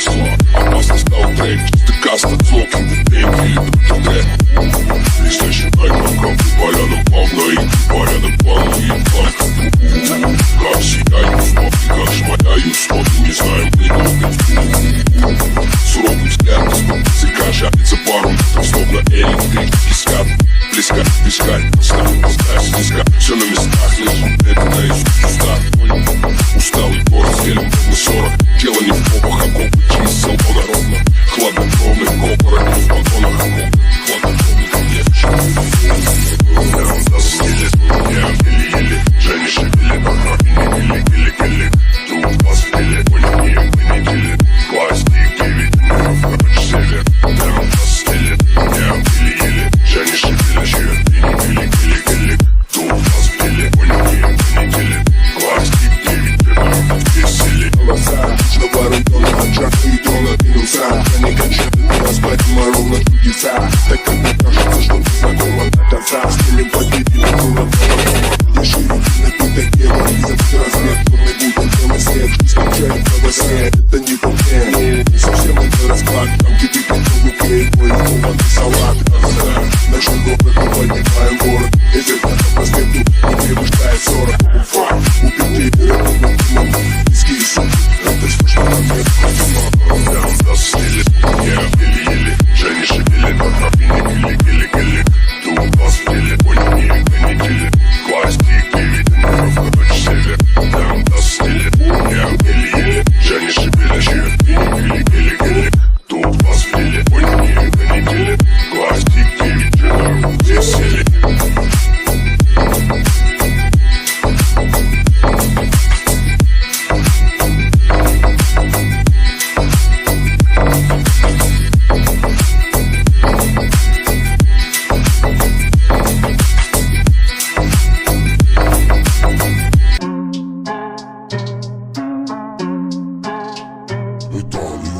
слова опасность на уме Приказ над соком, деньги идут туда Не считай маком, порядок полный Порядок полный, парк Как сияю, смотри, как шмаляю Смотрю, не знаю, куда Суровый взгляд, языка жарится пару Словно электрик, искат, плескать, пескать Снах, снах, снизка, все на местах Лежит это наизусть уста Усталый город, гелем, мы сорок шансы и трон отбился Я не кончаю, ты нас поймал ровно чудеса Так как мне кажется, что ты знакома до конца С теми победы, ты дура, Я шире, на какой-то дело И за все размер, то мы будем целый свет Скучается во сне, это не по мне Совсем это расклад, там где ты подчеркнул клейбой Снова и салат, Наш город, мы поднимаем город Эффект на проспекту, не превышает 40 Уфа, darling.